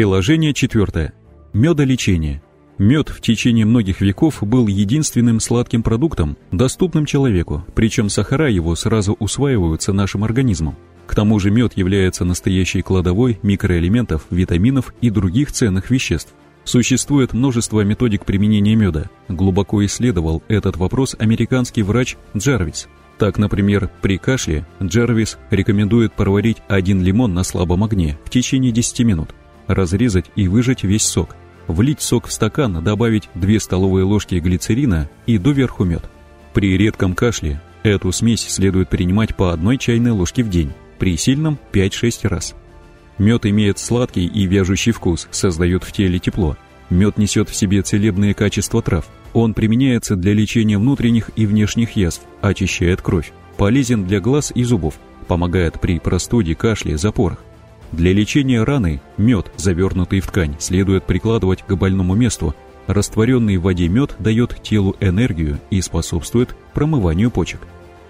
Приложение четвертое. Медолечение. Мед в течение многих веков был единственным сладким продуктом, доступным человеку, причем сахара его сразу усваиваются нашим организмом. К тому же мед является настоящей кладовой микроэлементов, витаминов и других ценных веществ. Существует множество методик применения меда. Глубоко исследовал этот вопрос американский врач Джарвис. Так, например, при кашле Джарвис рекомендует проварить один лимон на слабом огне в течение 10 минут разрезать и выжать весь сок, влить сок в стакан, добавить 2 столовые ложки глицерина и доверху мед. При редком кашле эту смесь следует принимать по одной чайной ложке в день, при сильном 5-6 раз. Мед имеет сладкий и вяжущий вкус, создает в теле тепло. Мед несет в себе целебные качества трав. Он применяется для лечения внутренних и внешних язв, очищает кровь, полезен для глаз и зубов, помогает при простуде, кашле, запорах. Для лечения раны мед, завернутый в ткань, следует прикладывать к больному месту. Растворенный в воде мед дает телу энергию и способствует промыванию почек.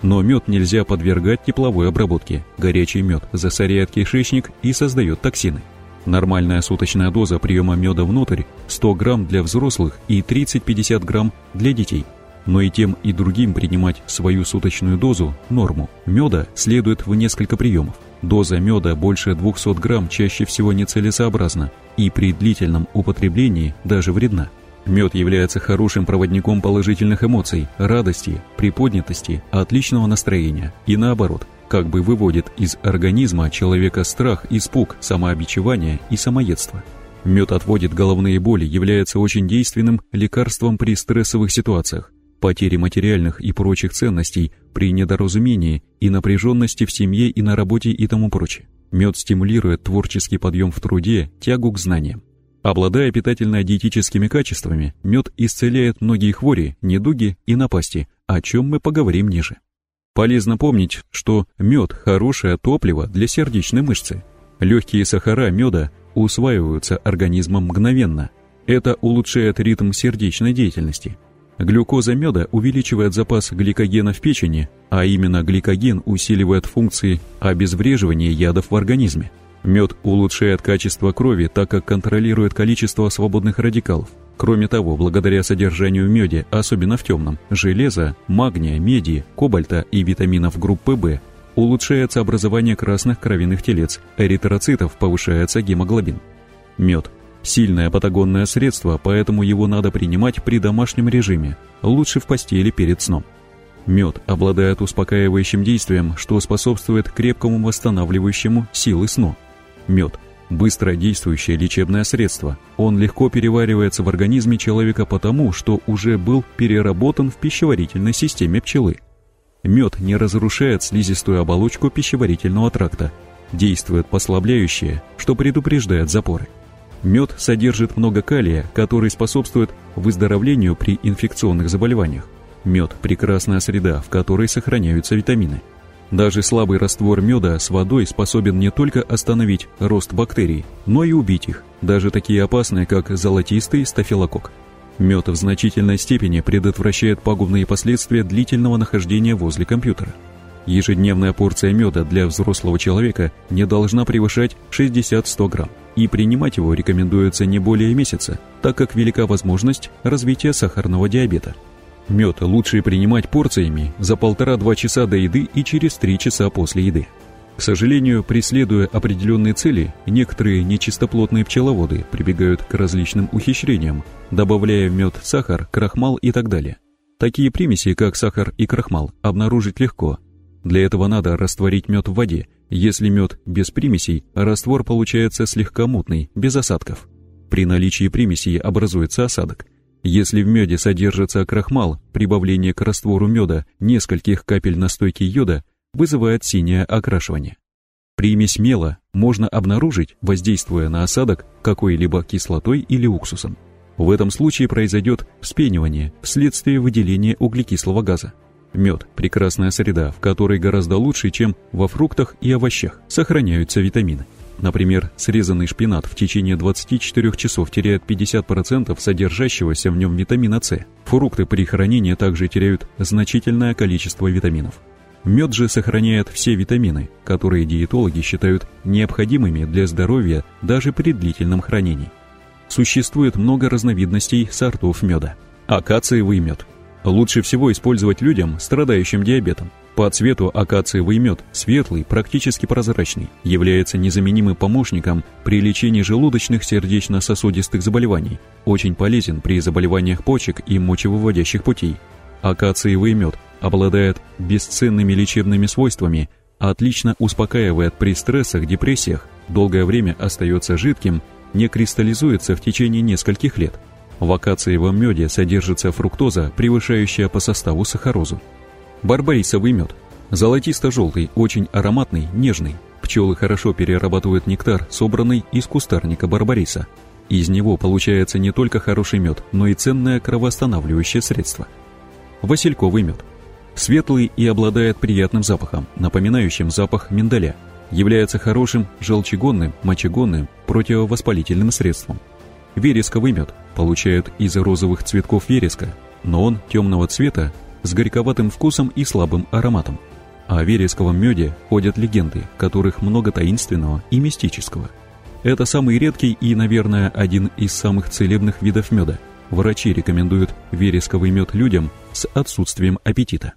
Но мед нельзя подвергать тепловой обработке. Горячий мед засоряет кишечник и создает токсины. Нормальная суточная доза приема меда внутрь 100 грамм для взрослых и 30-50 грамм для детей. Но и тем и другим принимать свою суточную дозу, норму, меда следует в несколько приемов. Доза меда больше 200 грамм чаще всего нецелесообразна и при длительном употреблении даже вредна. Мед является хорошим проводником положительных эмоций, радости, приподнятости, отличного настроения и наоборот, как бы выводит из организма человека страх, испуг, самообичевание и самоедство. Мед отводит головные боли, является очень действенным лекарством при стрессовых ситуациях, потери материальных и прочих ценностей при недоразумении и напряженности в семье и на работе и тому прочее. Мед стимулирует творческий подъем в труде, тягу к знаниям. Обладая питательно-диетическими качествами, мед исцеляет многие хвори, недуги и напасти, о чем мы поговорим ниже. Полезно помнить, что мед – хорошее топливо для сердечной мышцы. Легкие сахара меда усваиваются организмом мгновенно. Это улучшает ритм сердечной деятельности – Глюкоза меда увеличивает запас гликогена в печени, а именно гликоген усиливает функции обезвреживания ядов в организме. Мед улучшает качество крови, так как контролирует количество свободных радикалов. Кроме того, благодаря содержанию в меде, особенно в темном, железа, магния, меди, кобальта и витаминов группы В, улучшается образование красных кровяных телец, эритроцитов повышается гемоглобин. Мед Сильное потогонное средство, поэтому его надо принимать при домашнем режиме, лучше в постели перед сном. Мед обладает успокаивающим действием, что способствует крепкому восстанавливающему силы сну. Мед – быстро действующее лечебное средство. Он легко переваривается в организме человека потому, что уже был переработан в пищеварительной системе пчелы. Мед не разрушает слизистую оболочку пищеварительного тракта, действует послабляющее, что предупреждает запоры. Мед содержит много калия, который способствует выздоровлению при инфекционных заболеваниях. Мед – прекрасная среда, в которой сохраняются витамины. Даже слабый раствор меда с водой способен не только остановить рост бактерий, но и убить их, даже такие опасные, как золотистый стафилококк. Мед в значительной степени предотвращает пагубные последствия длительного нахождения возле компьютера. Ежедневная порция меда для взрослого человека не должна превышать 60-100 грамм и принимать его рекомендуется не более месяца, так как велика возможность развития сахарного диабета. Мед лучше принимать порциями за полтора-два часа до еды и через три часа после еды. К сожалению, преследуя определенные цели, некоторые нечистоплотные пчеловоды прибегают к различным ухищрениям, добавляя в мед сахар, крахмал и так далее. Такие примеси, как сахар и крахмал, обнаружить легко. Для этого надо растворить мед в воде – если мед без примесей, раствор получается слегка мутный, без осадков. При наличии примесей образуется осадок. Если в меде содержится крахмал, прибавление к раствору меда нескольких капель настойки йода вызывает синее окрашивание. Примесь мела можно обнаружить, воздействуя на осадок какой-либо кислотой или уксусом. В этом случае произойдет вспенивание вследствие выделения углекислого газа. Мед – прекрасная среда, в которой гораздо лучше, чем во фруктах и овощах, сохраняются витамины. Например, срезанный шпинат в течение 24 часов теряет 50% содержащегося в нем витамина С. Фрукты при хранении также теряют значительное количество витаминов. Мед же сохраняет все витамины, которые диетологи считают необходимыми для здоровья даже при длительном хранении. Существует много разновидностей сортов меда. Акациевый мед. Лучше всего использовать людям, страдающим диабетом. По цвету акациевый мед, светлый, практически прозрачный, является незаменимым помощником при лечении желудочных сердечно-сосудистых заболеваний, очень полезен при заболеваниях почек и мочевыводящих путей. Акациевый мед обладает бесценными лечебными свойствами, отлично успокаивает при стрессах, депрессиях, долгое время остается жидким, не кристаллизуется в течение нескольких лет. В акациевом меде содержится фруктоза, превышающая по составу сахарозу. Барбарисовый мед. Золотисто-желтый, очень ароматный, нежный. Пчелы хорошо перерабатывают нектар, собранный из кустарника барбариса. Из него получается не только хороший мед, но и ценное кровоостанавливающее средство. Васильковый мед. Светлый и обладает приятным запахом, напоминающим запах миндаля. Является хорошим желчегонным, мочегонным, противовоспалительным средством. Вересковый мед получают из розовых цветков вереска, но он темного цвета с горьковатым вкусом и слабым ароматом. О вересковом меде ходят легенды, которых много таинственного и мистического. Это самый редкий и, наверное, один из самых целебных видов меда. Врачи рекомендуют вересковый мед людям с отсутствием аппетита.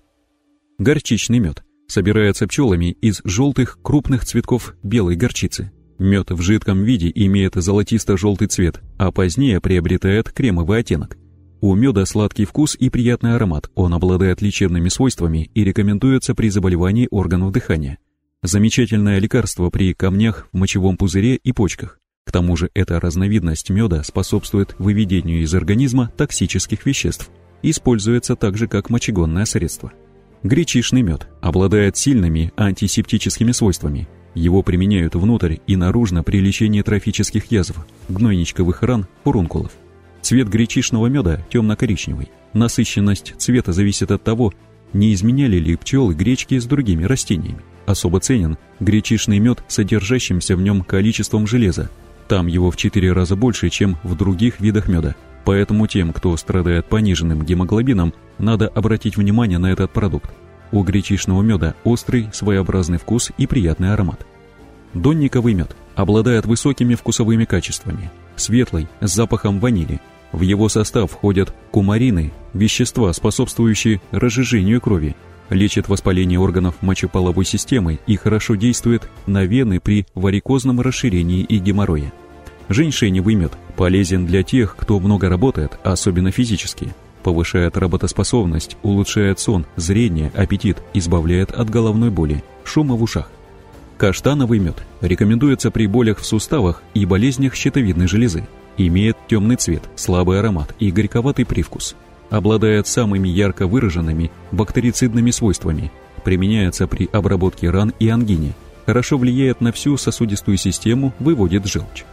Горчичный мед собирается пчелами из желтых крупных цветков белой горчицы. Мед в жидком виде имеет золотисто-желтый цвет, а позднее приобретает кремовый оттенок. У меда сладкий вкус и приятный аромат, он обладает лечебными свойствами и рекомендуется при заболевании органов дыхания. Замечательное лекарство при камнях в мочевом пузыре и почках. К тому же эта разновидность меда способствует выведению из организма токсических веществ. Используется также как мочегонное средство. Гречишный мед обладает сильными антисептическими свойствами. Его применяют внутрь и наружно при лечении трофических язв, гнойничковых ран, фурункулов. Цвет гречишного меда темно-коричневый. Насыщенность цвета зависит от того, не изменяли ли пчелы гречки с другими растениями. Особо ценен гречишный мед, содержащимся в нем количеством железа. Там его в 4 раза больше, чем в других видах меда. Поэтому тем, кто страдает пониженным гемоглобином, надо обратить внимание на этот продукт. У гречишного меда острый, своеобразный вкус и приятный аромат. Донниковый мед обладает высокими вкусовыми качествами. Светлый, с запахом ванили, в его состав входят кумарины, вещества, способствующие разжижению крови, лечит воспаление органов мочеполовой системы и хорошо действует на вены при варикозном расширении и геморрое. Женьшеневый мед полезен для тех, кто много работает, особенно физически. Повышает работоспособность, улучшает сон, зрение, аппетит, избавляет от головной боли, шума в ушах. Каштановый мед рекомендуется при болях в суставах и болезнях щитовидной железы. Имеет темный цвет, слабый аромат и горьковатый привкус. Обладает самыми ярко выраженными бактерицидными свойствами. Применяется при обработке ран и ангине. Хорошо влияет на всю сосудистую систему, выводит желчь.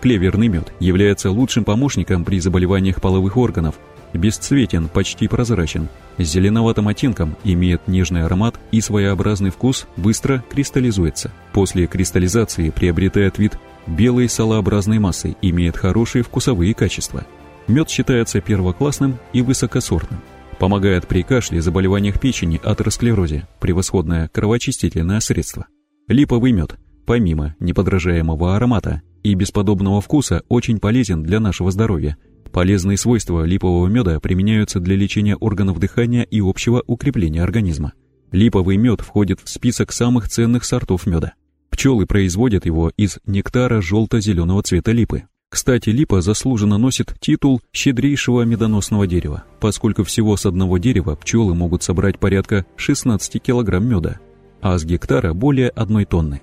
Клеверный мед является лучшим помощником при заболеваниях половых органов. Бесцветен, почти прозрачен. С зеленоватым оттенком имеет нежный аромат и своеобразный вкус быстро кристаллизуется. После кристаллизации приобретает вид белой салообразной массой, имеет хорошие вкусовые качества. Мед считается первоклассным и высокосортным. Помогает при кашле, заболеваниях печени, атеросклерозе, превосходное кровоочистительное средство. Липовый мед, помимо неподражаемого аромата и бесподобного вкуса, очень полезен для нашего здоровья. Полезные свойства липового меда применяются для лечения органов дыхания и общего укрепления организма. Липовый мед входит в список самых ценных сортов меда. Пчелы производят его из нектара желто-зеленого цвета липы. Кстати, липа заслуженно носит титул щедрейшего медоносного дерева, поскольку всего с одного дерева пчелы могут собрать порядка 16 килограмм меда, а с гектара более одной тонны.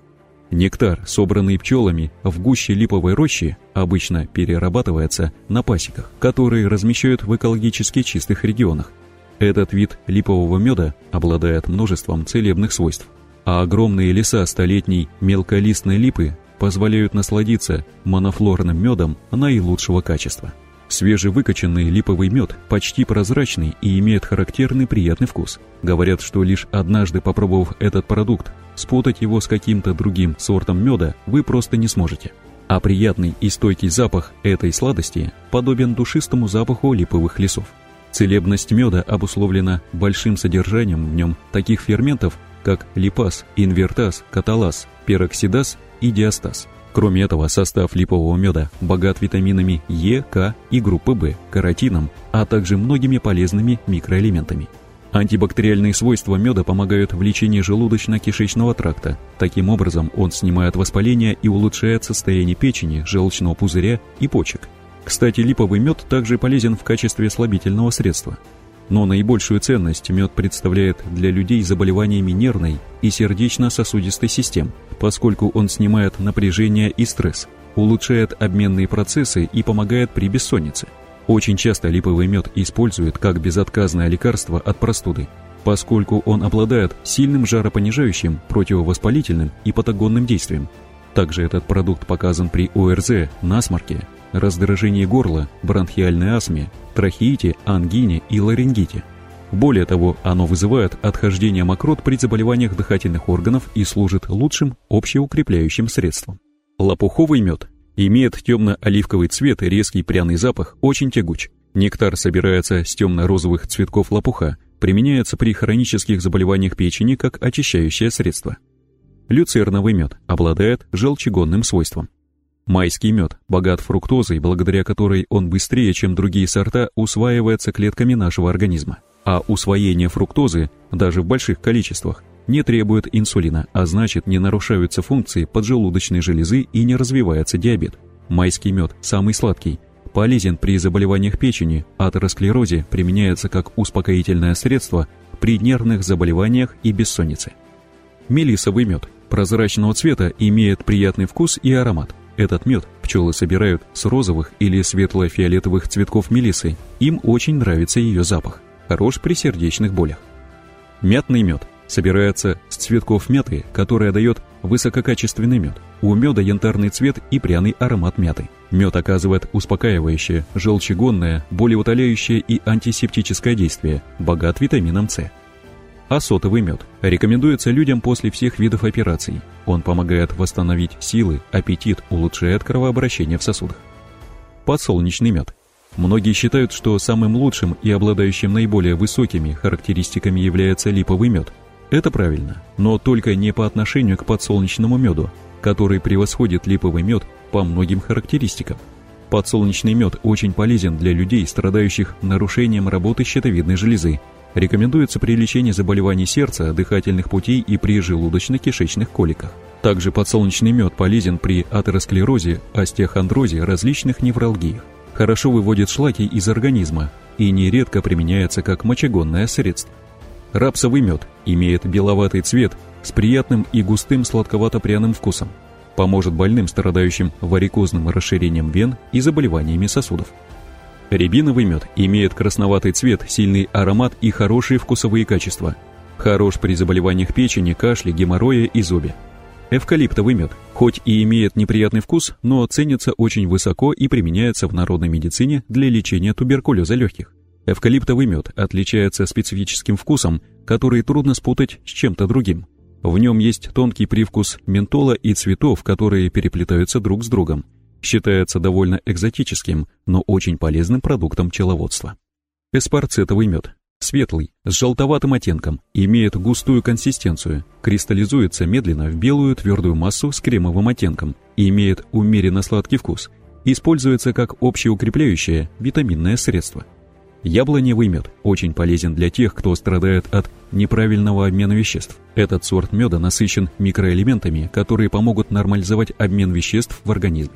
Нектар, собранный пчелами в гуще липовой рощи, обычно перерабатывается на пасеках, которые размещают в экологически чистых регионах. Этот вид липового меда обладает множеством целебных свойств а огромные леса столетней мелколистной липы позволяют насладиться монофлорным медом наилучшего качества. Свежевыкачанный липовый мед почти прозрачный и имеет характерный приятный вкус. Говорят, что лишь однажды попробовав этот продукт, спутать его с каким-то другим сортом меда вы просто не сможете. А приятный и стойкий запах этой сладости подобен душистому запаху липовых лесов. Целебность меда обусловлена большим содержанием в нем таких ферментов, как липаз, инвертаз, каталаз, пероксидаз и диастаз. Кроме этого, состав липового меда богат витаминами Е, К и группы В, каротином, а также многими полезными микроэлементами. Антибактериальные свойства меда помогают в лечении желудочно-кишечного тракта. Таким образом, он снимает воспаление и улучшает состояние печени, желчного пузыря и почек. Кстати, липовый мед также полезен в качестве слабительного средства. Но наибольшую ценность мед представляет для людей с заболеваниями нервной и сердечно-сосудистой систем, поскольку он снимает напряжение и стресс, улучшает обменные процессы и помогает при бессоннице. Очень часто липовый мед используют как безотказное лекарство от простуды, поскольку он обладает сильным жаропонижающим, противовоспалительным и патогонным действием. Также этот продукт показан при ОРЗ, насморке, раздражении горла, бронхиальной астме, трахеите, ангине и ларингите. Более того, оно вызывает отхождение мокрот при заболеваниях дыхательных органов и служит лучшим общеукрепляющим средством. Лопуховый мед имеет темно-оливковый цвет и резкий пряный запах, очень тягуч. Нектар собирается с темно-розовых цветков лопуха, применяется при хронических заболеваниях печени как очищающее средство. Люцерновый мед обладает желчегонным свойством. Майский мед богат фруктозой, благодаря которой он быстрее, чем другие сорта, усваивается клетками нашего организма. А усвоение фруктозы, даже в больших количествах, не требует инсулина, а значит не нарушаются функции поджелудочной железы и не развивается диабет. Майский мед самый сладкий, полезен при заболеваниях печени, атеросклерозе применяется как успокоительное средство при нервных заболеваниях и бессоннице. Мелисовый мед прозрачного цвета имеет приятный вкус и аромат. Этот мед пчелы собирают с розовых или светло-фиолетовых цветков мелисы. Им очень нравится ее запах. Хорош при сердечных болях. Мятный мед собирается с цветков мяты, которая дает высококачественный мед. У меда янтарный цвет и пряный аромат мяты. Мед оказывает успокаивающее, желчегонное, болеутоляющее и антисептическое действие, богат витамином С. Асотовый мед рекомендуется людям после всех видов операций. Он помогает восстановить силы, аппетит, улучшает кровообращение в сосудах. Подсолнечный мед. Многие считают, что самым лучшим и обладающим наиболее высокими характеристиками является липовый мед. Это правильно, но только не по отношению к подсолнечному меду, который превосходит липовый мед по многим характеристикам. Подсолнечный мед очень полезен для людей, страдающих нарушением работы щитовидной железы, Рекомендуется при лечении заболеваний сердца, дыхательных путей и при желудочно-кишечных коликах. Также подсолнечный мед полезен при атеросклерозе, остеохондрозе, различных невралгиях. Хорошо выводит шлаки из организма и нередко применяется как мочегонное средство. Рапсовый мед имеет беловатый цвет с приятным и густым сладковато-пряным вкусом. Поможет больным, страдающим варикозным расширением вен и заболеваниями сосудов. Рябиновый мед имеет красноватый цвет, сильный аромат и хорошие вкусовые качества. Хорош при заболеваниях печени, кашле, геморроя и зубе. Эвкалиптовый мед, хоть и имеет неприятный вкус, но ценится очень высоко и применяется в народной медицине для лечения туберкулеза легких. Эвкалиптовый мед отличается специфическим вкусом, который трудно спутать с чем-то другим. В нем есть тонкий привкус ментола и цветов, которые переплетаются друг с другом считается довольно экзотическим, но очень полезным продуктом пчеловодства. Эспарцетовый мед. Светлый, с желтоватым оттенком, имеет густую консистенцию, кристаллизуется медленно в белую твердую массу с кремовым оттенком имеет умеренно сладкий вкус. Используется как общеукрепляющее витаминное средство. Яблоневый мед очень полезен для тех, кто страдает от неправильного обмена веществ. Этот сорт меда насыщен микроэлементами, которые помогут нормализовать обмен веществ в организме.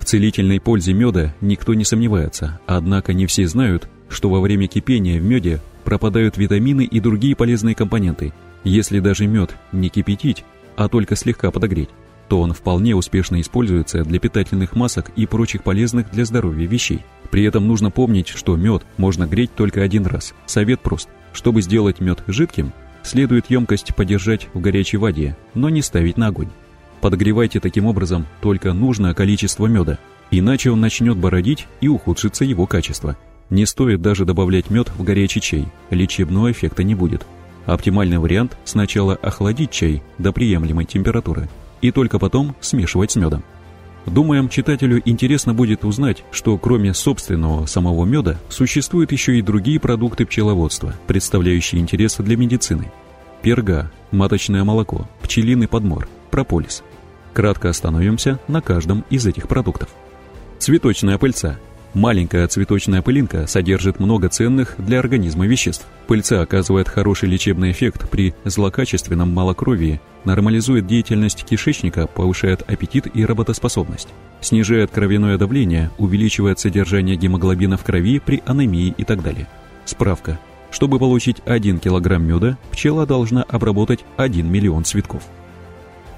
В целительной пользе меда никто не сомневается, однако не все знают, что во время кипения в меде пропадают витамины и другие полезные компоненты. Если даже мед не кипятить, а только слегка подогреть, то он вполне успешно используется для питательных масок и прочих полезных для здоровья вещей. При этом нужно помнить, что мед можно греть только один раз. Совет прост. Чтобы сделать мед жидким, следует емкость подержать в горячей воде, но не ставить на огонь. Подогревайте таким образом только нужное количество меда, иначе он начнет бородить и ухудшится его качество. Не стоит даже добавлять мед в горячий чай, лечебного эффекта не будет. Оптимальный вариант – сначала охладить чай до приемлемой температуры и только потом смешивать с медом. Думаем, читателю интересно будет узнать, что кроме собственного самого меда, существуют еще и другие продукты пчеловодства, представляющие интересы для медицины. Перга, маточное молоко, пчелиный подмор, прополис. Кратко остановимся на каждом из этих продуктов. Цветочная пыльца – Маленькая цветочная пылинка содержит много ценных для организма веществ. Пыльца оказывает хороший лечебный эффект при злокачественном малокровии, нормализует деятельность кишечника, повышает аппетит и работоспособность, снижает кровяное давление, увеличивает содержание гемоглобина в крови при анемии и так далее. Справка. Чтобы получить 1 кг меда, пчела должна обработать 1 миллион цветков.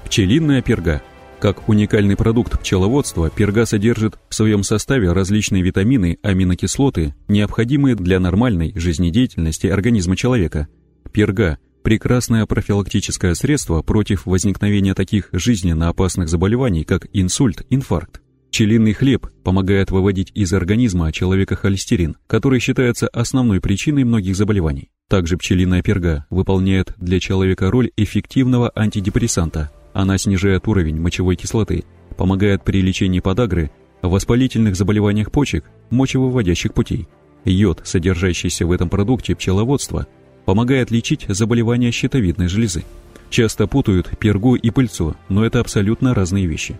Пчелиная перга – как уникальный продукт пчеловодства, перга содержит в своем составе различные витамины, аминокислоты, необходимые для нормальной жизнедеятельности организма человека. Перга – прекрасное профилактическое средство против возникновения таких жизненно опасных заболеваний, как инсульт, инфаркт. Пчелиный хлеб помогает выводить из организма человека холестерин, который считается основной причиной многих заболеваний. Также пчелиная перга выполняет для человека роль эффективного антидепрессанта – она снижает уровень мочевой кислоты, помогает при лечении подагры, воспалительных заболеваниях почек, мочевыводящих путей. Йод, содержащийся в этом продукте пчеловодства, помогает лечить заболевания щитовидной железы. Часто путают пергу и пыльцу, но это абсолютно разные вещи.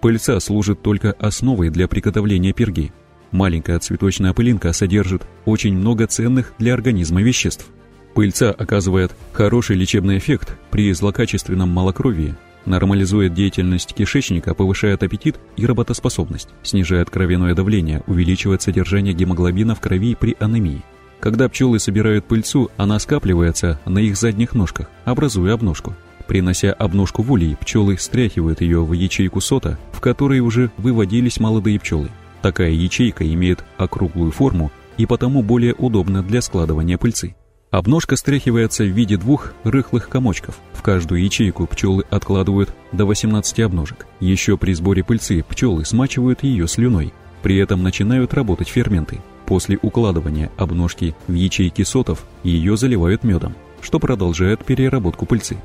Пыльца служит только основой для приготовления перги. Маленькая цветочная пылинка содержит очень много ценных для организма веществ. Пыльца оказывает хороший лечебный эффект при злокачественном малокровии, Нормализует деятельность кишечника, повышает аппетит и работоспособность, снижает кровяное давление, увеличивает содержание гемоглобина в крови при анемии. Когда пчелы собирают пыльцу, она скапливается на их задних ножках, образуя обножку. Принося обножку в улей, пчелы стряхивают ее в ячейку сота, в которой уже выводились молодые пчелы. Такая ячейка имеет округлую форму и потому более удобна для складывания пыльцы. Обножка стряхивается в виде двух рыхлых комочков. В каждую ячейку пчелы откладывают до 18 обножек. Еще при сборе пыльцы пчелы смачивают ее слюной. При этом начинают работать ферменты. После укладывания обножки в ячейки сотов ее заливают медом, что продолжает переработку пыльцы.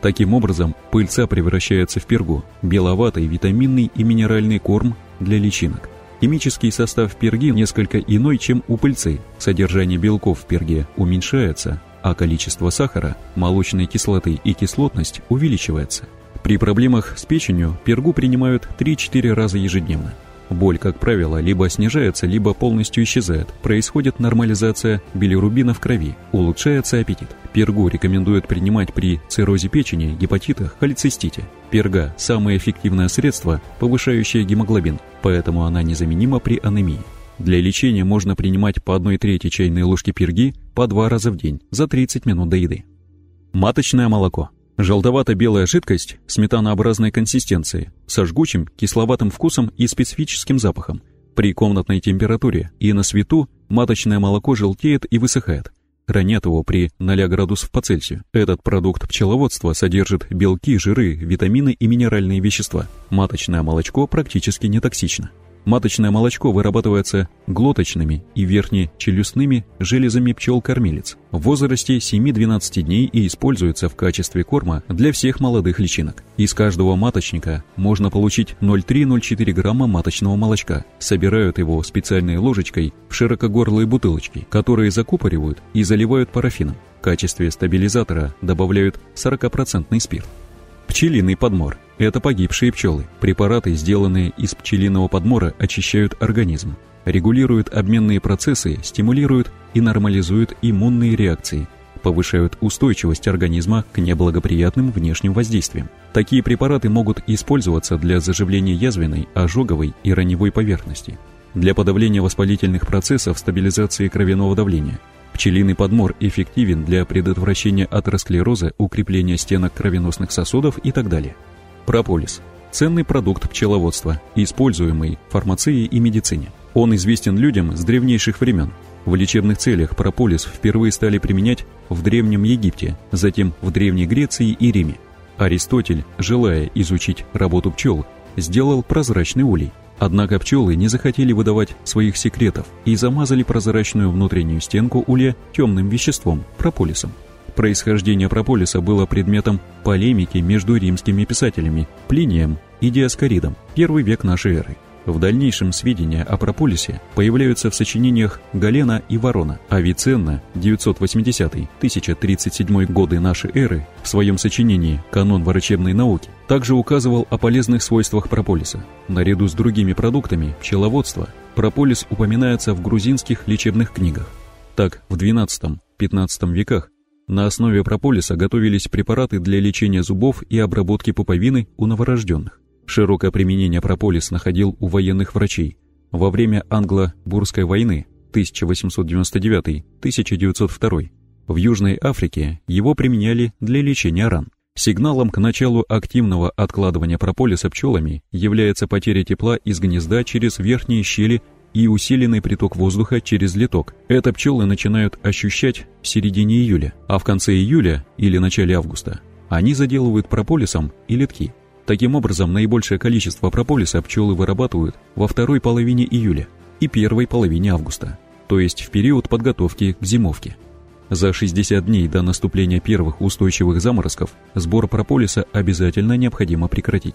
Таким образом, пыльца превращается в пергу, беловатый витаминный и минеральный корм для личинок. Химический состав перги несколько иной, чем у пыльцы. Содержание белков в перге уменьшается, а количество сахара, молочной кислоты и кислотность увеличивается. При проблемах с печенью пергу принимают 3-4 раза ежедневно. Боль, как правило, либо снижается, либо полностью исчезает. Происходит нормализация билирубина в крови, улучшается аппетит. Пергу рекомендуют принимать при циррозе печени, гепатитах, холецистите. Перга – самое эффективное средство, повышающее гемоглобин, поэтому она незаменима при анемии. Для лечения можно принимать по 1 трети чайной ложки перги по два раза в день за 30 минут до еды. Маточное молоко – Желтовато-белая жидкость сметанообразной консистенции со жгучим, кисловатым вкусом и специфическим запахом. При комнатной температуре и на свету маточное молоко желтеет и высыхает. Хранят его при 0 градусов по Цельсию. Этот продукт пчеловодства содержит белки, жиры, витамины и минеральные вещества. Маточное молочко практически не токсично. Маточное молочко вырабатывается глоточными и верхнечелюстными железами пчел-кормилец в возрасте 7-12 дней и используется в качестве корма для всех молодых личинок. Из каждого маточника можно получить 0,3-0,4 грамма маточного молочка. Собирают его специальной ложечкой в широкогорлые бутылочки, которые закупоривают и заливают парафином. В качестве стабилизатора добавляют 40% спирт. Пчелиный подмор – это погибшие пчелы. Препараты, сделанные из пчелиного подмора, очищают организм, регулируют обменные процессы, стимулируют и нормализуют иммунные реакции, повышают устойчивость организма к неблагоприятным внешним воздействиям. Такие препараты могут использоваться для заживления язвенной, ожоговой и раневой поверхности, для подавления воспалительных процессов, стабилизации кровяного давления. Пчелиный подмор эффективен для предотвращения атеросклероза, укрепления стенок кровеносных сосудов и так далее. Прополис – ценный продукт пчеловодства, используемый в фармации и медицине. Он известен людям с древнейших времен. В лечебных целях прополис впервые стали применять в Древнем Египте, затем в Древней Греции и Риме. Аристотель, желая изучить работу пчел, сделал прозрачный улей. Однако пчелы не захотели выдавать своих секретов и замазали прозрачную внутреннюю стенку улья темным веществом – прополисом. Происхождение прополиса было предметом полемики между римскими писателями Плинием и Диаскоридом, первый век нашей эры. В дальнейшем сведения о прополисе появляются в сочинениях Галена и Ворона. Авиценна, 980-1037 годы нашей эры, в своем сочинении «Канон врачебной науки» также указывал о полезных свойствах прополиса. Наряду с другими продуктами пчеловодства прополис упоминается в грузинских лечебных книгах. Так, в XII-XV веках на основе прополиса готовились препараты для лечения зубов и обработки пуповины у новорожденных. Широкое применение прополис находил у военных врачей. Во время англо-бурской войны 1899-1902 в Южной Африке его применяли для лечения ран. Сигналом к началу активного откладывания прополиса пчелами является потеря тепла из гнезда через верхние щели и усиленный приток воздуха через литок. Это пчелы начинают ощущать в середине июля, а в конце июля или начале августа они заделывают прополисом и литки. Таким образом, наибольшее количество прополиса пчелы вырабатывают во второй половине июля и первой половине августа, то есть в период подготовки к зимовке. За 60 дней до наступления первых устойчивых заморозков сбор прополиса обязательно необходимо прекратить.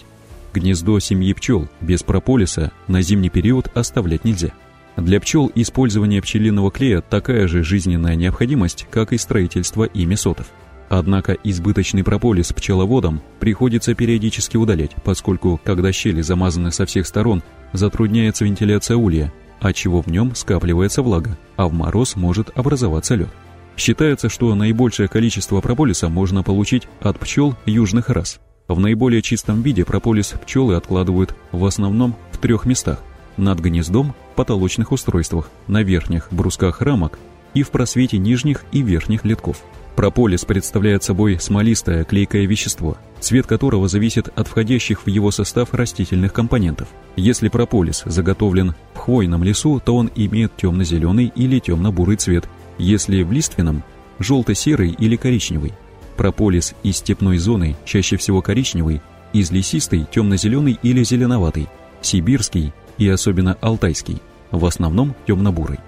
Гнездо семьи пчел без прополиса на зимний период оставлять нельзя. Для пчел использование пчелиного клея такая же жизненная необходимость, как и строительство ими сотов. Однако избыточный прополис пчеловодам приходится периодически удалять, поскольку, когда щели замазаны со всех сторон, затрудняется вентиляция улья, отчего в нем скапливается влага, а в мороз может образоваться лед. Считается, что наибольшее количество прополиса можно получить от пчел южных рас. В наиболее чистом виде прополис пчелы откладывают в основном в трех местах – над гнездом, потолочных устройствах, на верхних брусках рамок и в просвете нижних и верхних литков. Прополис представляет собой смолистое клейкое вещество, цвет которого зависит от входящих в его состав растительных компонентов. Если прополис заготовлен в хвойном лесу, то он имеет темно-зеленый или темно-бурый цвет, если в лиственном – желто-серый или коричневый. Прополис из степной зоны чаще всего коричневый, из лесистой – темно-зеленый или зеленоватый, сибирский и особенно алтайский, в основном темно-бурый.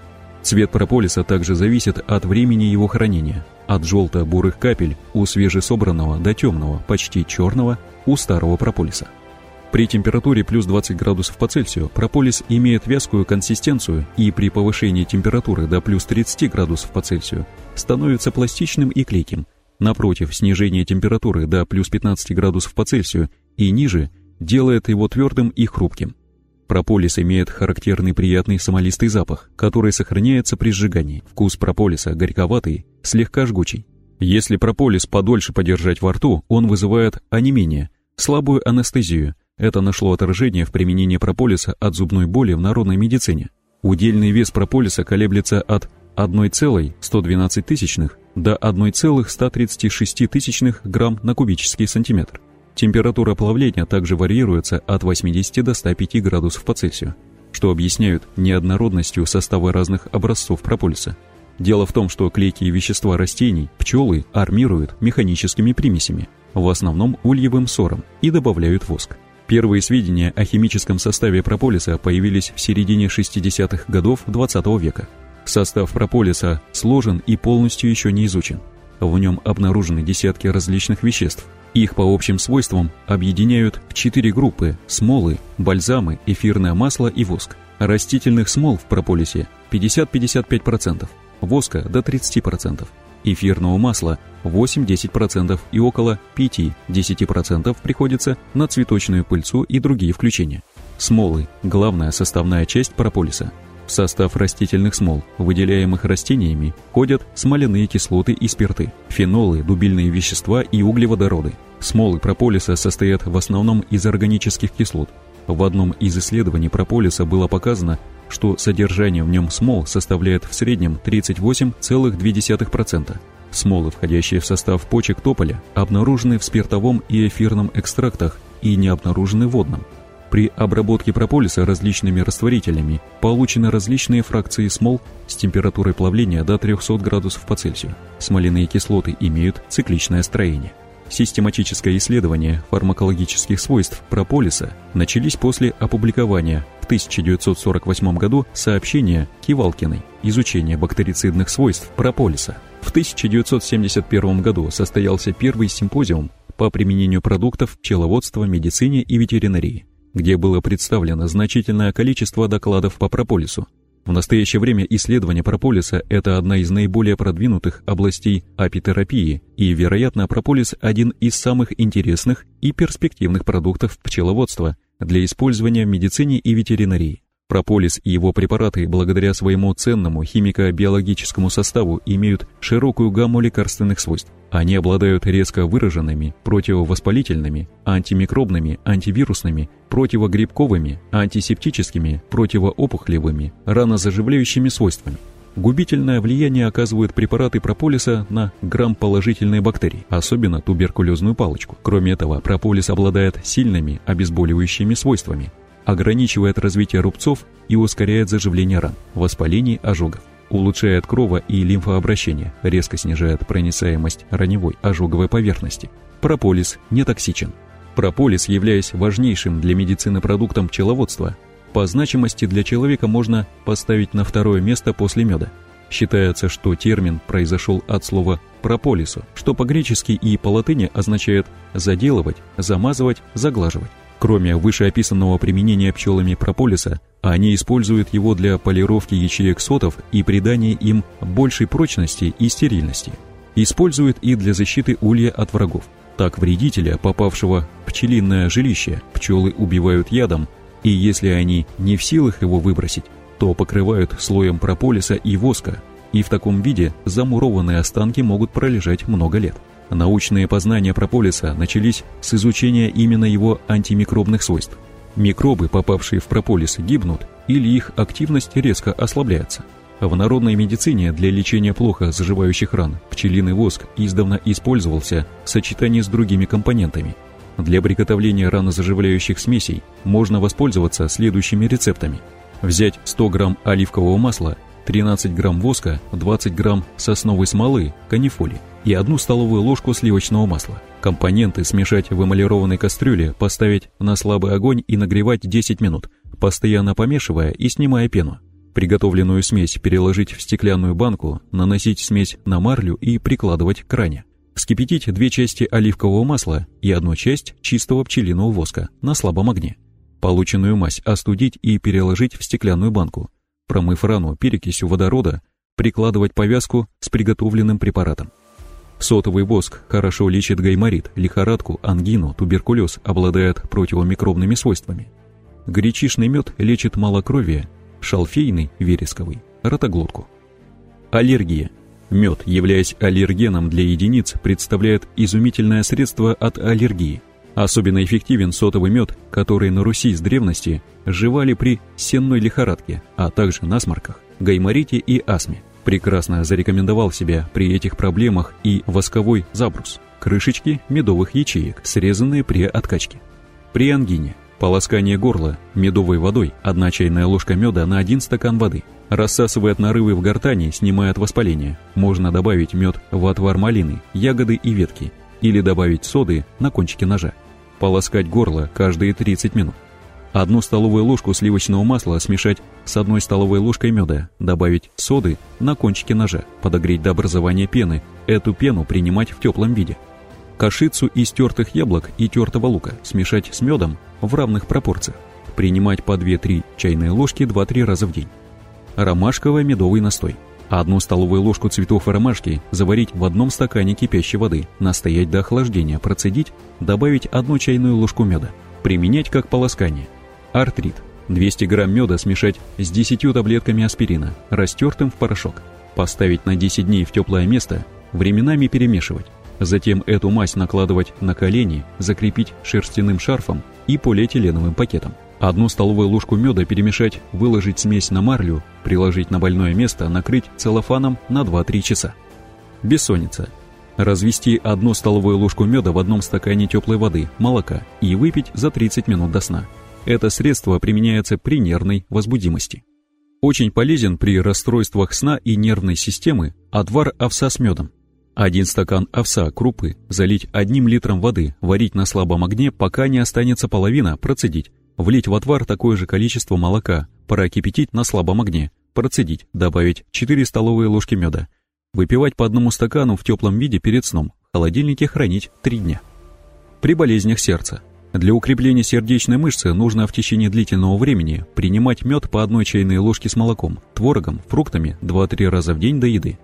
Цвет прополиса также зависит от времени его хранения, от желто-бурых капель у свежесобранного до темного, почти черного у старого прополиса. При температуре плюс 20 градусов по Цельсию прополис имеет вязкую консистенцию и при повышении температуры до плюс 30 градусов по Цельсию становится пластичным и клейким. Напротив, снижение температуры до плюс 15 градусов по Цельсию и ниже делает его твердым и хрупким. Прополис имеет характерный приятный смолистый запах, который сохраняется при сжигании. Вкус прополиса горьковатый, слегка жгучий. Если прополис подольше подержать во рту, он вызывает онемение, слабую анестезию. Это нашло отражение в применении прополиса от зубной боли в народной медицине. Удельный вес прополиса колеблется от 1,112 до 1,136 грамм на кубический сантиметр. Температура плавления также варьируется от 80 до 105 градусов по Цельсию, что объясняют неоднородностью состава разных образцов прополиса. Дело в том, что клейкие вещества растений пчелы армируют механическими примесями, в основном ульевым сором, и добавляют воск. Первые сведения о химическом составе прополиса появились в середине 60-х годов XX -го века. Состав прополиса сложен и полностью еще не изучен. В нем обнаружены десятки различных веществ, их по общим свойствам объединяют четыре группы – смолы, бальзамы, эфирное масло и воск. Растительных смол в прополисе 50-55%, воска до 30%, эфирного масла 8-10% и около 5-10% приходится на цветочную пыльцу и другие включения. Смолы – главная составная часть прополиса – в состав растительных смол, выделяемых растениями, входят смоляные кислоты и спирты, фенолы, дубильные вещества и углеводороды. Смолы прополиса состоят в основном из органических кислот. В одном из исследований прополиса было показано, что содержание в нем смол составляет в среднем 38,2%. Смолы, входящие в состав почек тополя, обнаружены в спиртовом и эфирном экстрактах и не обнаружены в водном. При обработке прополиса различными растворителями получены различные фракции смол с температурой плавления до 300 градусов по Цельсию. Смоляные кислоты имеют цикличное строение. Систематическое исследование фармакологических свойств прополиса начались после опубликования в 1948 году сообщения Кивалкиной «Изучение бактерицидных свойств прополиса». В 1971 году состоялся первый симпозиум по применению продуктов пчеловодства, медицине и ветеринарии, где было представлено значительное количество докладов по прополису. В настоящее время исследование прополиса – это одна из наиболее продвинутых областей апитерапии, и, вероятно, прополис – один из самых интересных и перспективных продуктов пчеловодства для использования в медицине и ветеринарии. Прополис и его препараты, благодаря своему ценному химико-биологическому составу, имеют широкую гамму лекарственных свойств. Они обладают резко выраженными противовоспалительными, антимикробными, антивирусными, противогрибковыми, антисептическими, противоопухолевыми, ранозаживляющими свойствами. Губительное влияние оказывают препараты прополиса на грамм-положительные бактерии, особенно туберкулезную палочку. Кроме этого, прополис обладает сильными обезболивающими свойствами, ограничивает развитие рубцов и ускоряет заживление ран, воспалений, ожогов. Улучшает крово- и лимфообращение, резко снижает проницаемость раневой ожоговой поверхности. Прополис не токсичен. Прополис, являясь важнейшим для медицины продуктом пчеловодства, по значимости для человека можно поставить на второе место после меда. Считается, что термин произошел от слова «прополису», что по-гречески и по латыни означает «заделывать», «замазывать», «заглаживать». Кроме вышеописанного применения пчелами прополиса, они используют его для полировки ячеек сотов и придания им большей прочности и стерильности. Используют и для защиты улья от врагов. Так вредителя, попавшего в пчелиное жилище, пчелы убивают ядом, и если они не в силах его выбросить, то покрывают слоем прополиса и воска, и в таком виде замурованные останки могут пролежать много лет. Научные познания прополиса начались с изучения именно его антимикробных свойств. Микробы, попавшие в прополис, гибнут или их активность резко ослабляется. В народной медицине для лечения плохо заживающих ран пчелиный воск издавна использовался в сочетании с другими компонентами. Для приготовления ранозаживляющих смесей можно воспользоваться следующими рецептами. Взять 100 грамм оливкового масла, 13 грамм воска, 20 грамм сосновой смолы, канифоли и одну столовую ложку сливочного масла. Компоненты смешать в эмалированной кастрюле, поставить на слабый огонь и нагревать 10 минут, постоянно помешивая и снимая пену. Приготовленную смесь переложить в стеклянную банку, наносить смесь на марлю и прикладывать к ране. Вскипятить две части оливкового масла и одну часть чистого пчелиного воска на слабом огне. Полученную мазь остудить и переложить в стеклянную банку. Промыв рану перекисью водорода, прикладывать повязку с приготовленным препаратом. Сотовый воск хорошо лечит гайморит, лихорадку, ангину, туберкулез, обладает противомикробными свойствами. Гречишный мед лечит малокровие, шалфейный, вересковый, ротоглотку. Аллергия. Мед, являясь аллергеном для единиц, представляет изумительное средство от аллергии. Особенно эффективен сотовый мед, который на Руси с древности жевали при сенной лихорадке, а также насморках, гайморите и астме прекрасно зарекомендовал себя при этих проблемах и восковой забрус, крышечки медовых ячеек, срезанные при откачке. При ангине полоскание горла медовой водой, одна чайная ложка меда на один стакан воды, рассасывает нарывы в гортани, снимает воспаление. Можно добавить мед в отвар малины, ягоды и ветки, или добавить соды на кончике ножа. Полоскать горло каждые 30 минут. Одну столовую ложку сливочного масла смешать с одной столовой ложкой меда, добавить соды на кончике ножа, подогреть до образования пены, эту пену принимать в теплом виде. Кашицу из тертых яблок и тертого лука смешать с медом в равных пропорциях. Принимать по 2-3 чайные ложки 2-3 раза в день. Ромашково-медовый настой. Одну столовую ложку цветов ромашки заварить в одном стакане кипящей воды, настоять до охлаждения, процедить, добавить одну чайную ложку меда. Применять как полоскание. Артрит. 200 грамм меда смешать с 10 таблетками аспирина, растертым в порошок. Поставить на 10 дней в теплое место, временами перемешивать. Затем эту мазь накладывать на колени, закрепить шерстяным шарфом и полиэтиленовым пакетом. Одну столовую ложку меда перемешать, выложить смесь на марлю, приложить на больное место, накрыть целлофаном на 2-3 часа. Бессонница. Развести одну столовую ложку меда в одном стакане теплой воды, молока и выпить за 30 минут до сна. Это средство применяется при нервной возбудимости. Очень полезен при расстройствах сна и нервной системы отвар овса с медом. Один стакан овса крупы залить одним литром воды, варить на слабом огне, пока не останется половина, процедить. Влить в отвар такое же количество молока, прокипятить на слабом огне, процедить, добавить 4 столовые ложки меда. Выпивать по одному стакану в теплом виде перед сном, в холодильнике хранить 3 дня. При болезнях сердца. Для укрепления сердечной мышцы нужно в течение длительного времени принимать мед по одной чайной ложке с молоком, творогом, фруктами 2-3 раза в день до еды.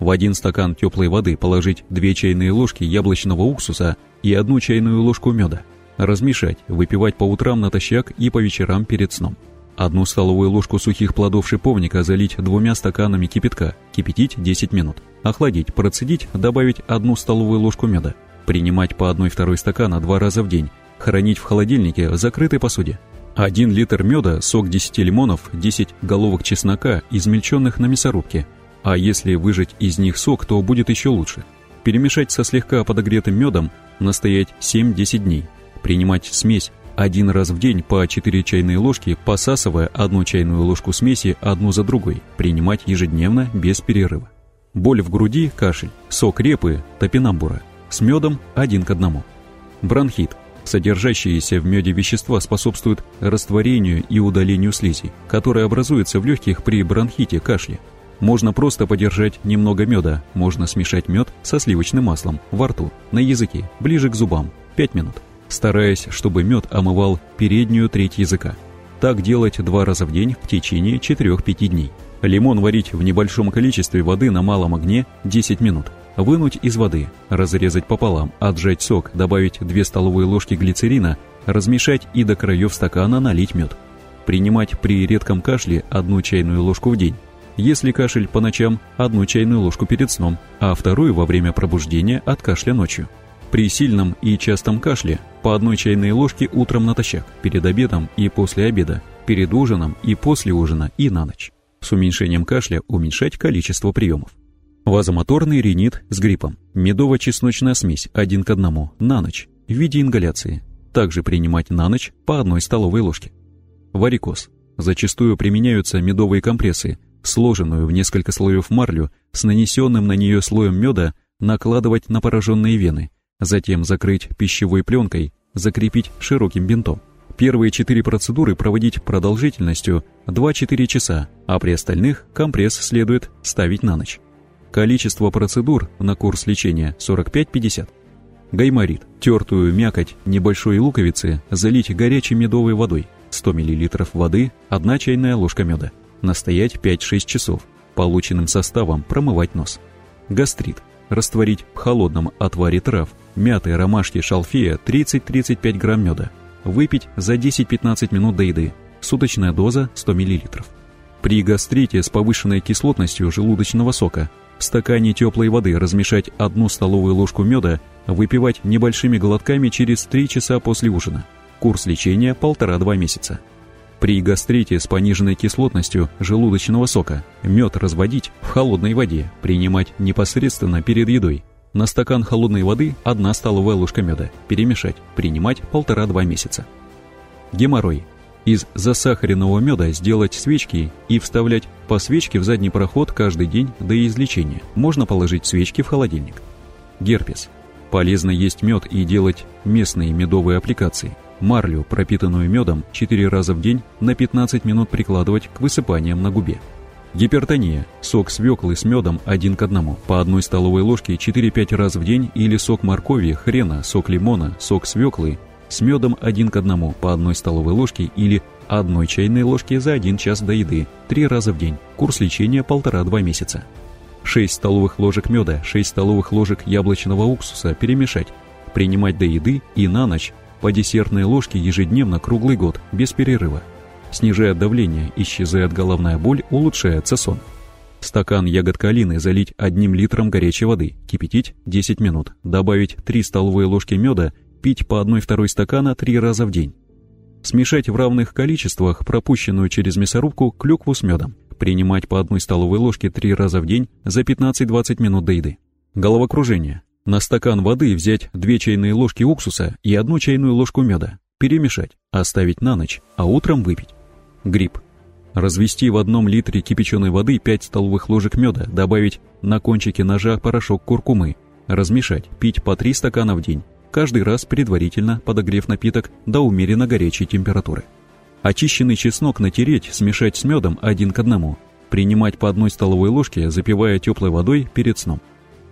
В один стакан теплой воды положить 2 чайные ложки яблочного уксуса и одну чайную ложку меда. Размешать, выпивать по утрам натощак и по вечерам перед сном. Одну столовую ложку сухих плодов шиповника залить двумя стаканами кипятка, кипятить 10 минут. Охладить, процедить, добавить одну столовую ложку меда. Принимать по одной второй стакана два раза в день. Хранить в холодильнике в закрытой посуде. 1 литр меда, сок 10 лимонов, 10 головок чеснока, измельченных на мясорубке. А если выжать из них сок, то будет еще лучше. Перемешать со слегка подогретым медом, настоять 7-10 дней. Принимать смесь один раз в день по 4 чайные ложки, посасывая одну чайную ложку смеси одну за другой, принимать ежедневно без перерыва. Боль в груди, кашель, сок репы, топинамбура. С медом один к одному. Бронхит. Содержащиеся в меде вещества способствуют растворению и удалению слизи, которая образуется в легких при бронхите, кашле. Можно просто подержать немного меда, можно смешать мед со сливочным маслом во рту, на языке, ближе к зубам, 5 минут стараясь, чтобы мед омывал переднюю треть языка. Так делать два раза в день в течение 4-5 дней. Лимон варить в небольшом количестве воды на малом огне 10 минут. Вынуть из воды, разрезать пополам, отжать сок, добавить 2 столовые ложки глицерина, размешать и до краев стакана налить мед. Принимать при редком кашле одну чайную ложку в день. Если кашель по ночам, одну чайную ложку перед сном, а вторую во время пробуждения от кашля ночью. При сильном и частом кашле по одной чайной ложке утром натощак, перед обедом и после обеда, перед ужином и после ужина и на ночь. С уменьшением кашля уменьшать количество приемов. Вазомоторный ринит с гриппом. Медово-чесночная смесь один к одному на ночь в виде ингаляции. Также принимать на ночь по одной столовой ложке. Варикоз. Зачастую применяются медовые компрессы, сложенную в несколько слоев марлю с нанесенным на нее слоем меда накладывать на пораженные вены – затем закрыть пищевой пленкой, закрепить широким бинтом. Первые четыре процедуры проводить продолжительностью 2-4 часа, а при остальных компресс следует ставить на ночь. Количество процедур на курс лечения 45-50. Гайморит. Тертую мякоть небольшой луковицы залить горячей медовой водой. 100 мл воды, 1 чайная ложка меда. Настоять 5-6 часов. Полученным составом промывать нос. Гастрит растворить в холодном отваре трав, мяты, ромашки, шалфея 30-35 грамм меда. Выпить за 10-15 минут до еды. Суточная доза 100 мл. При гастрите с повышенной кислотностью желудочного сока в стакане теплой воды размешать одну столовую ложку меда, выпивать небольшими глотками через 3 часа после ужина. Курс лечения 1,5-2 месяца. При гастрите с пониженной кислотностью желудочного сока мед разводить в холодной воде, принимать непосредственно перед едой. На стакан холодной воды 1 столовая ложка меда, перемешать, принимать 1,5-2 месяца. Геморрой. Из засахаренного меда сделать свечки и вставлять по свечке в задний проход каждый день до излечения. Можно положить свечки в холодильник. Герпес. Полезно есть мед и делать местные медовые аппликации. Марлю, пропитанную медом, 4 раза в день на 15 минут прикладывать к высыпаниям на губе. Гипертония. Сок свеклы с медом один к одному. По одной столовой ложке 4-5 раз в день или сок моркови, хрена, сок лимона, сок свеклы с медом один к одному по одной столовой ложке или одной чайной ложке за 1 час до еды, 3 раза в день. Курс лечения 1,5-2 месяца. 6 столовых ложек меда, 6 столовых ложек яблочного уксуса перемешать. Принимать до еды и на ночь по десертной ложке ежедневно круглый год, без перерыва. Снижает давление, исчезает головная боль, улучшается сон. Стакан ягод калины залить одним литром горячей воды, кипятить 10 минут, добавить 3 столовые ложки меда, пить по 1-2 стакана 3 раза в день. Смешать в равных количествах пропущенную через мясорубку клюкву с медом. Принимать по 1 столовой ложке 3 раза в день за 15-20 минут до еды. Головокружение. На стакан воды взять 2 чайные ложки уксуса и 1 чайную ложку меда, перемешать, оставить на ночь, а утром выпить. Гриб. Развести в одном литре кипяченой воды 5 столовых ложек меда, добавить на кончике ножа порошок куркумы, размешать, пить по 3 стакана в день, каждый раз предварительно подогрев напиток до умеренно горячей температуры. Очищенный чеснок натереть, смешать с медом один к одному, принимать по одной столовой ложке, запивая теплой водой перед сном.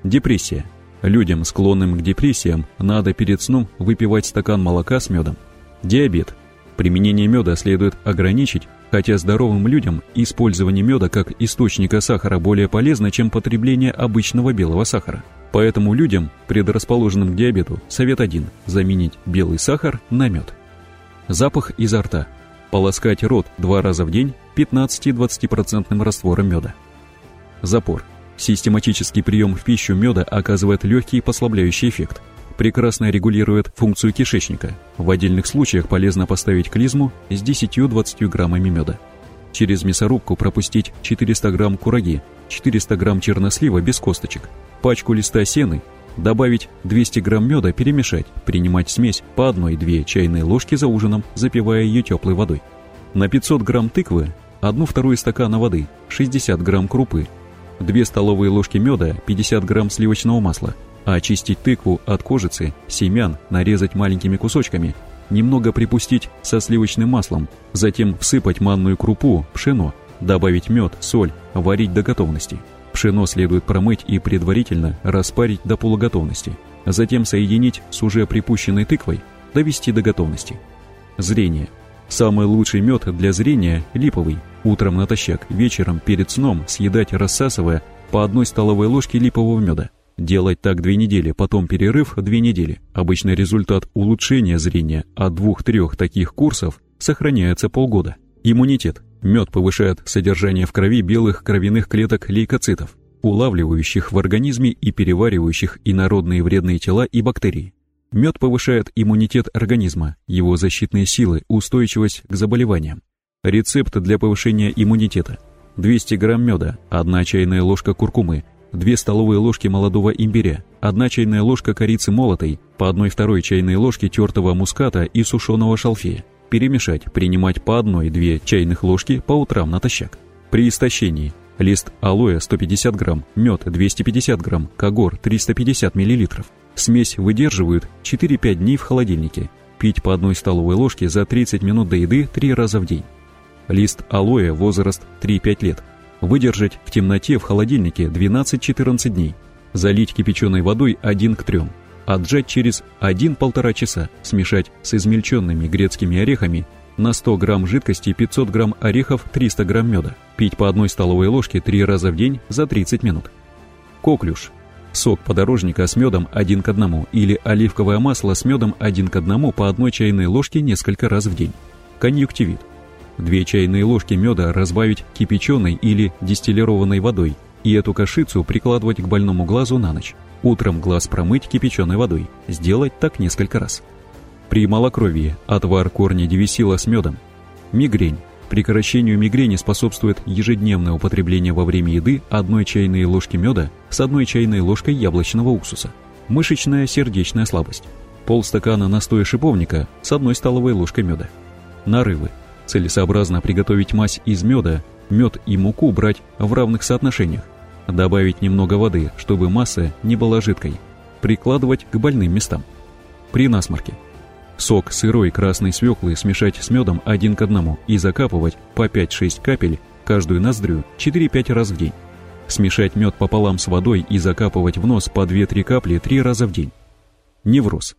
Депрессия. Людям, склонным к депрессиям, надо перед сном выпивать стакан молока с медом. Диабет. Применение меда следует ограничить, хотя здоровым людям использование меда как источника сахара более полезно, чем потребление обычного белого сахара. Поэтому людям, предрасположенным к диабету, совет один – заменить белый сахар на мед. Запах изо рта. Полоскать рот два раза в день 15-20% раствором меда. Запор. Систематический прием в пищу меда оказывает легкий послабляющий эффект. Прекрасно регулирует функцию кишечника. В отдельных случаях полезно поставить клизму с 10-20 граммами меда. Через мясорубку пропустить 400 грамм кураги, 400 грамм чернослива без косточек, пачку листа сены, добавить 200 грамм меда, перемешать, принимать смесь по 1-2 чайные ложки за ужином, запивая ее теплой водой. На 500 грамм тыквы 1-2 стакана воды, 60 грамм крупы, 2 столовые ложки меда, 50 грамм сливочного масла, очистить тыкву от кожицы, семян, нарезать маленькими кусочками, немного припустить со сливочным маслом, затем всыпать манную крупу, пшено, добавить мед, соль, варить до готовности. Пшено следует промыть и предварительно распарить до полуготовности, затем соединить с уже припущенной тыквой, довести до готовности. Зрение. Самый лучший мед для зрения – липовый. Утром натощак, вечером перед сном съедать, рассасывая по одной столовой ложке липового меда. Делать так две недели, потом перерыв две недели. Обычный результат улучшения зрения от двух-трех таких курсов сохраняется полгода. Иммунитет. Мед повышает содержание в крови белых кровяных клеток лейкоцитов, улавливающих в организме и переваривающих инородные вредные тела и бактерии. Мед повышает иммунитет организма, его защитные силы, устойчивость к заболеваниям. Рецепт для повышения иммунитета. 200 грамм меда, 1 чайная ложка куркумы, 2 столовые ложки молодого имбиря, 1 чайная ложка корицы молотой, по 1-2 чайной ложке тертого муската и сушеного шалфея, Перемешать, принимать по одной-две чайных ложки по утрам натощак. При истощении лист алоэ 150 грамм, мед 250 грамм, когор 350 миллилитров. Смесь выдерживают 4-5 дней в холодильнике. Пить по одной столовой ложке за 30 минут до еды 3 раза в день. Лист алоэ возраст 3-5 лет. Выдержать в темноте в холодильнике 12-14 дней. Залить кипяченой водой 1 к 3 отжать через 1-1,5 часа, смешать с измельченными грецкими орехами, на 100 грамм жидкости 500 грамм орехов 300 грамм меда, пить по одной столовой ложке 3 раза в день за 30 минут. Коклюш. Сок подорожника с медом 1 к 1 или оливковое масло с медом 1 к 1 по одной чайной ложке несколько раз в день. Конъюнктивит. 2 чайные ложки меда разбавить кипяченой или дистиллированной водой и эту кашицу прикладывать к больному глазу на ночь. Утром глаз промыть кипяченой водой. Сделать так несколько раз. При малокровии отвар корня девисила с медом. Мигрень. Прекращению мигрени способствует ежедневное употребление во время еды одной чайной ложки меда с одной чайной ложкой яблочного уксуса. Мышечная сердечная слабость. Полстакана настоя шиповника с одной столовой ложкой меда. Нарывы. Целесообразно приготовить мазь из меда, мед и муку брать в равных соотношениях Добавить немного воды, чтобы масса не была жидкой. Прикладывать к больным местам. При насморке. Сок сырой красной свеклы смешать с медом один к одному и закапывать по 5-6 капель каждую ноздрю 4-5 раз в день. Смешать мед пополам с водой и закапывать в нос по 2-3 капли 3 раза в день. Невроз.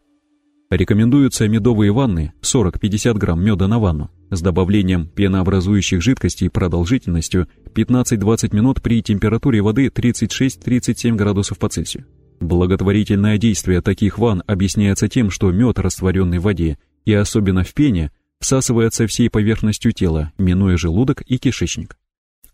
Рекомендуются медовые ванны 40-50 грамм меда на ванну с добавлением пенообразующих жидкостей продолжительностью 15-20 минут при температуре воды 36-37 градусов по Цельсию. Благотворительное действие таких ванн объясняется тем, что мед, растворенный в воде, и особенно в пене, всасывается всей поверхностью тела, минуя желудок и кишечник.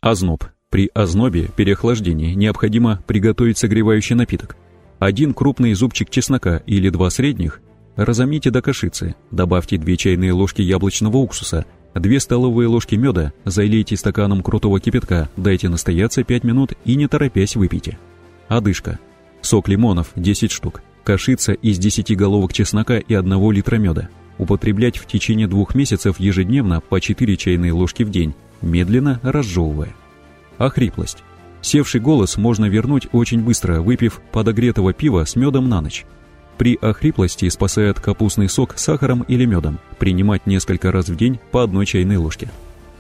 Озноб. При ознобе, переохлаждении, необходимо приготовить согревающий напиток. Один крупный зубчик чеснока или два средних Разомните до кашицы, добавьте 2 чайные ложки яблочного уксуса, 2 столовые ложки меда, зальейте стаканом крутого кипятка, дайте настояться 5 минут и не торопясь выпейте. Одышка. Сок лимонов 10 штук. Кашица из 10 головок чеснока и 1 литра меда. Употреблять в течение двух месяцев ежедневно по 4 чайные ложки в день, медленно разжевывая. Охриплость. Севший голос можно вернуть очень быстро, выпив подогретого пива с медом на ночь. При охриплости спасает капустный сок с сахаром или медом. Принимать несколько раз в день по одной чайной ложке.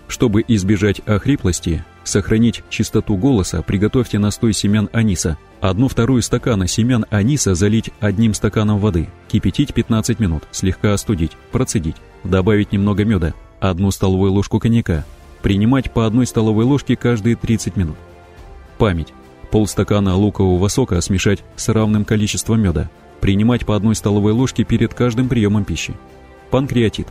Чтобы избежать охриплости, сохранить чистоту голоса, приготовьте настой семян аниса. Одну-вторую стакана семян аниса залить одним стаканом воды, кипятить 15 минут, слегка остудить, процедить, добавить немного меда, одну столовую ложку коньяка, принимать по одной столовой ложке каждые 30 минут. Память. Полстакана лукового сока смешать с равным количеством меда, принимать по одной столовой ложке перед каждым приемом пищи. Панкреатит.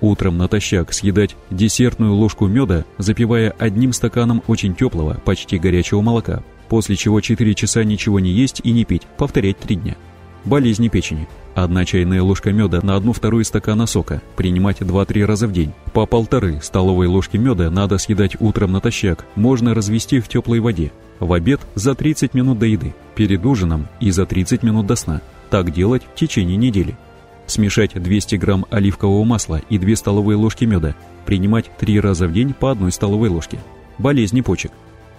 Утром натощак съедать десертную ложку меда, запивая одним стаканом очень теплого, почти горячего молока, после чего 4 часа ничего не есть и не пить, повторять 3 дня. Болезни печени. Одна чайная ложка меда на одну вторую стакана сока, принимать 2-3 раза в день. По полторы столовой ложки меда надо съедать утром натощак, можно развести в теплой воде. В обед за 30 минут до еды, перед ужином и за 30 минут до сна. Так делать в течение недели. Смешать 200 грамм оливкового масла и 2 столовые ложки меда. Принимать 3 раза в день по одной столовой ложке. Болезни почек.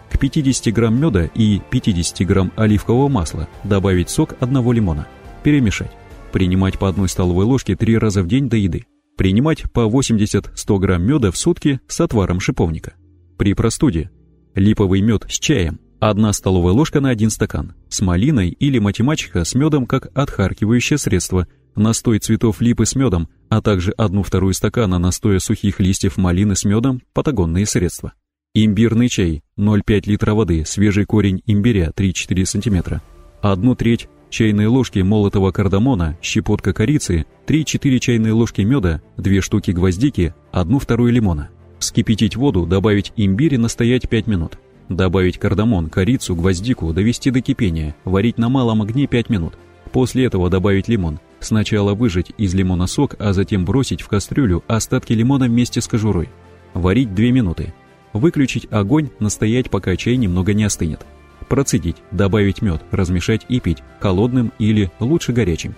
К 50 грамм меда и 50 грамм оливкового масла добавить сок одного лимона. Перемешать. Принимать по одной столовой ложке 3 раза в день до еды. Принимать по 80-100 грамм меда в сутки с отваром шиповника. При простуде. Липовый мед с чаем. Одна столовая ложка на один стакан. С малиной или математика с медом как отхаркивающее средство – настой цветов липы с медом, а также одну-вторую стакана настоя сухих листьев малины с медом – патагонные средства. Имбирный чай – 0,5 литра воды, свежий корень имбиря 3-4 см. Одну треть чайной ложки молотого кардамона, щепотка корицы, 3-4 чайные ложки меда, 2 штуки гвоздики, 1 вторую лимона. Вскипятить воду, добавить имбирь и настоять 5 минут. Добавить кардамон, корицу, гвоздику, довести до кипения, варить на малом огне 5 минут. После этого добавить лимон. Сначала выжать из лимона сок, а затем бросить в кастрюлю остатки лимона вместе с кожурой. Варить 2 минуты. Выключить огонь, настоять, пока чай немного не остынет. Процедить, добавить мед, размешать и пить, холодным или лучше горячим.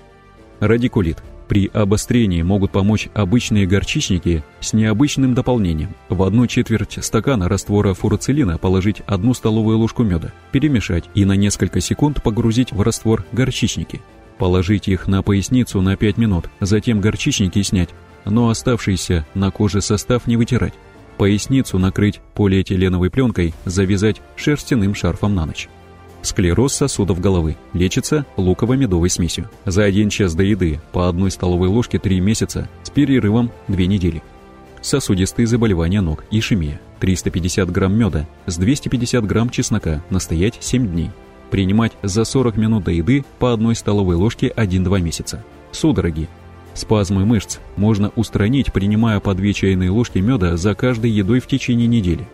Радикулит. При обострении могут помочь обычные горчичники с необычным дополнением. В одну четверть стакана раствора фурацилина положить одну столовую ложку меда, перемешать и на несколько секунд погрузить в раствор горчичники. Положить их на поясницу на 5 минут, затем горчичники снять, но оставшийся на коже состав не вытирать. Поясницу накрыть полиэтиленовой пленкой, завязать шерстяным шарфом на ночь. Склероз сосудов головы лечится луково-медовой смесью. За один час до еды по одной столовой ложке 3 месяца с перерывом 2 недели. Сосудистые заболевания ног, ишемия, 350 грамм меда с 250 грамм чеснока, настоять 7 дней. Принимать за 40 минут до еды по одной столовой ложке 1-2 месяца. Судороги. Спазмы мышц можно устранить, принимая по 2 чайные ложки меда за каждой едой в течение недели.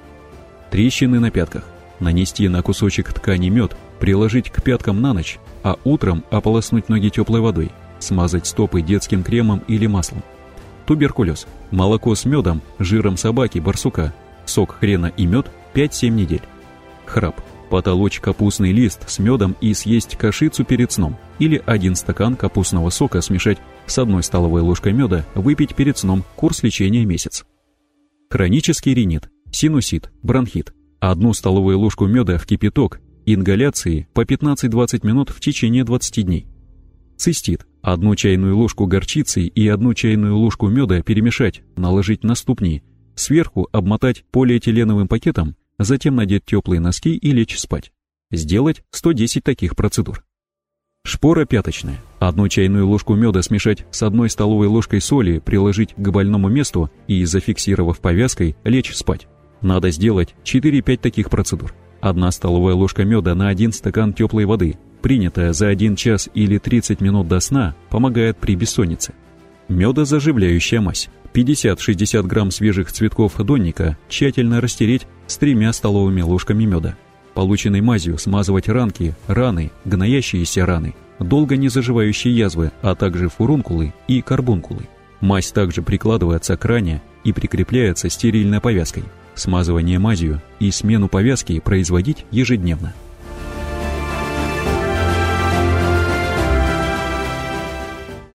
Трещины на пятках. Нанести на кусочек ткани мед, приложить к пяткам на ночь, а утром ополоснуть ноги теплой водой, смазать стопы детским кремом или маслом. Туберкулез. Молоко с медом, жиром собаки, барсука, сок хрена и мед 5-7 недель. Храп потолочь капустный лист с медом и съесть кашицу перед сном, или один стакан капустного сока смешать с одной столовой ложкой меда, выпить перед сном, курс лечения месяц. Хронический ринит, синусит, бронхит. Одну столовую ложку меда в кипяток, ингаляции по 15-20 минут в течение 20 дней. Цистит. Одну чайную ложку горчицы и одну чайную ложку меда перемешать, наложить на ступни. Сверху обмотать полиэтиленовым пакетом затем надеть теплые носки и лечь спать. Сделать 110 таких процедур. Шпора пяточная. Одну чайную ложку меда смешать с одной столовой ложкой соли, приложить к больному месту и, зафиксировав повязкой, лечь спать. Надо сделать 4-5 таких процедур. Одна столовая ложка меда на один стакан теплой воды, принятая за 1 час или 30 минут до сна, помогает при бессоннице. Медозаживляющая мазь. 50-60 грамм свежих цветков донника тщательно растереть с тремя столовыми ложками меда. Полученной мазью смазывать ранки, раны, гноящиеся раны, долго не заживающие язвы, а также фурункулы и карбункулы. Мазь также прикладывается к ране и прикрепляется стерильной повязкой. Смазывание мазью и смену повязки производить ежедневно.